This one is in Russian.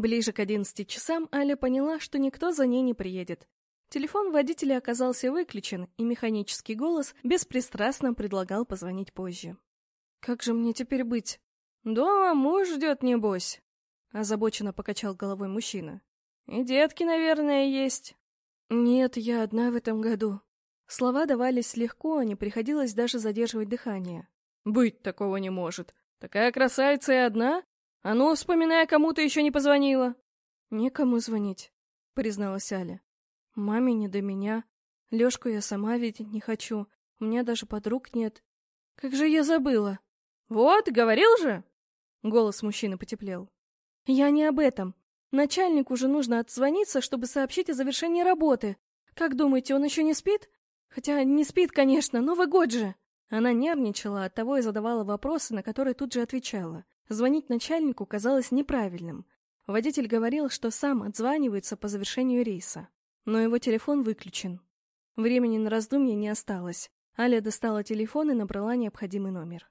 Ближе к одиннадцати часам Аля поняла, что никто за ней не приедет. Телефон водителя оказался выключен, и механический голос беспристрастно предлагал позвонить позже. «Как же мне теперь быть?» «Дома муж ждет, небось», — озабоченно покачал головой мужчина. «И детки, наверное, есть». «Нет, я одна в этом году». Слова давались легко, не приходилось даже задерживать дыхание. «Быть такого не может. Такая красавица и одна? А ну, вспоминая, кому ты еще не позвонила». «Некому звонить», — призналась Аля. «Маме не до меня. Лешку я сама видеть не хочу. У меня даже подруг нет. Как же я забыла!» «Вот, говорил же!» Голос мужчины потеплел. «Я не об этом. Начальнику же нужно отзвониться, чтобы сообщить о завершении работы. Как думаете, он еще не спит? Хотя не спит, конечно, Новый год же!» Она нервничала, оттого и задавала вопросы, на которые тут же отвечала. Звонить начальнику казалось неправильным. Водитель говорил, что сам отзванивается по завершению рейса. Но его телефон выключен. Времени на раздумье не осталось. Аля достала телефон и набрала необходимый номер.